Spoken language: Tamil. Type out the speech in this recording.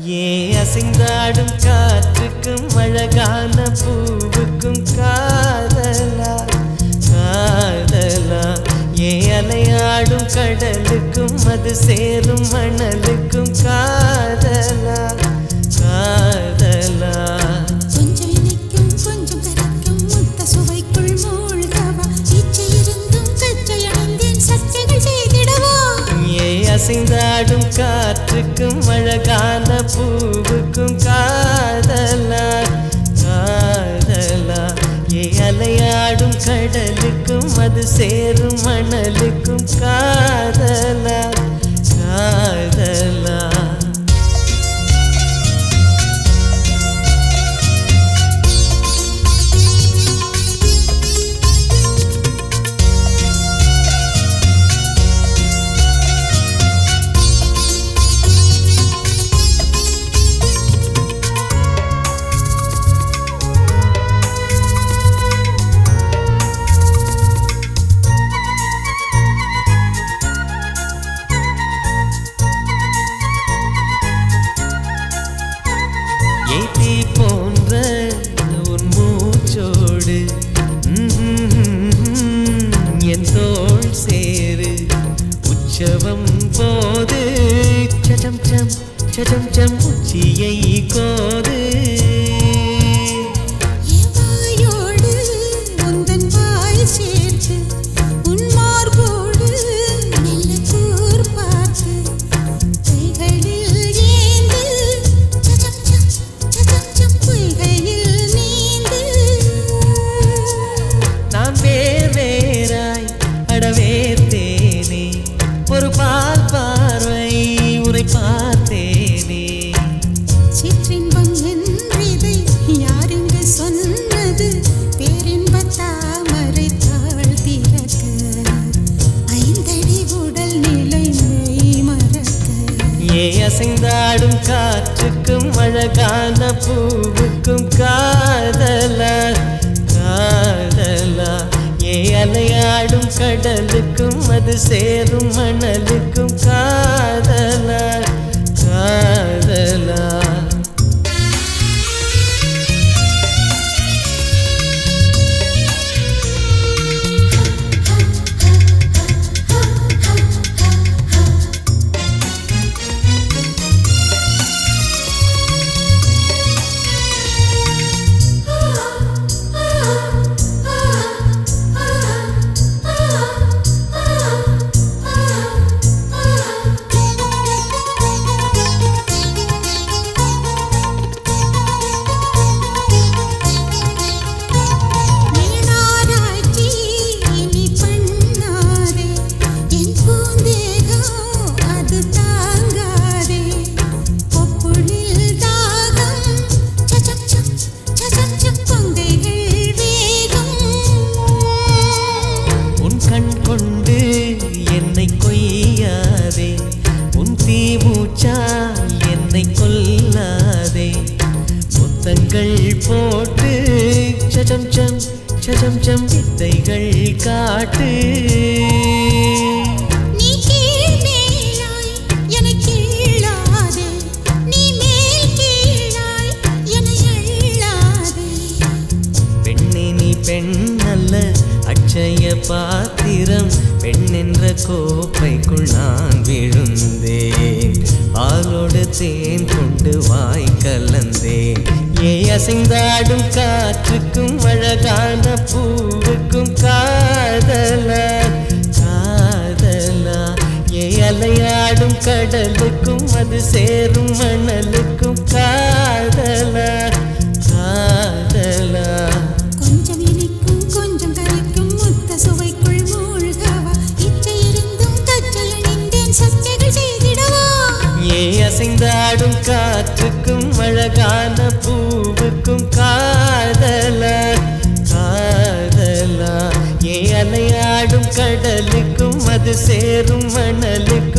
அசைந்தாடும் காற்றுக்கும் அழகான பூவுக்கும் காதலா காதலா. ஏ அலையாடும் கடலுக்கும் அது சேரும் மணலுக்கும் காதலா காதலா. கொஞ்சம் இனிக்கும் காற்றுக்கும் அழகான பூவுக்கும் காதலா காதலா. ஏ அலையாடும் கடலுக்கும் அது சேரும் மணலுக்கும் காதலா காதலா. உற்சவம் போது சடம் சம் சடம் சம் உச்சியை கோ ஒரு பால் பார்வை உரை பார்த்தேனே. சிற்றின்பம் என்றிதை யாருங்க சொன்னது? பேரின்ப தாமரை தாழ் திறக்க ஐந்தடி உடல் நிலை மறக்க. ஏ அசைந்தாடும் காற்றுக்கும் அழகான பூவுக்கும் காதலா காதலா. ஏ அலையாடும் கடலுக்கும் அது சேரும் மணலுக்கும் காதலா முத்தங்கள் போட்டு சஜம் சம் சஜம் சம் வித்தைகள் காட்டு. பெண் அல்ல அட்சய பாத்திரம். பெண் என்ற கோப்பைக்குள் நான் விழுந்தேன். பாலோடு தேன் கொண்டு வாய் கலந்தேன். ஏ அசைந்தாடும் காற்றுக்கும் அழகான பூவுக்கும் காதலா காதலா. ஏ அலையாடும் கடலுக்கும் அது சேரும் மணலுக்கும் காதலா காதலா. பூவுக்கும் காதலா காதலா? ஏ அலையாடும் கடலுக்கும் அது சேரும் மணலுக்கும்